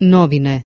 novine.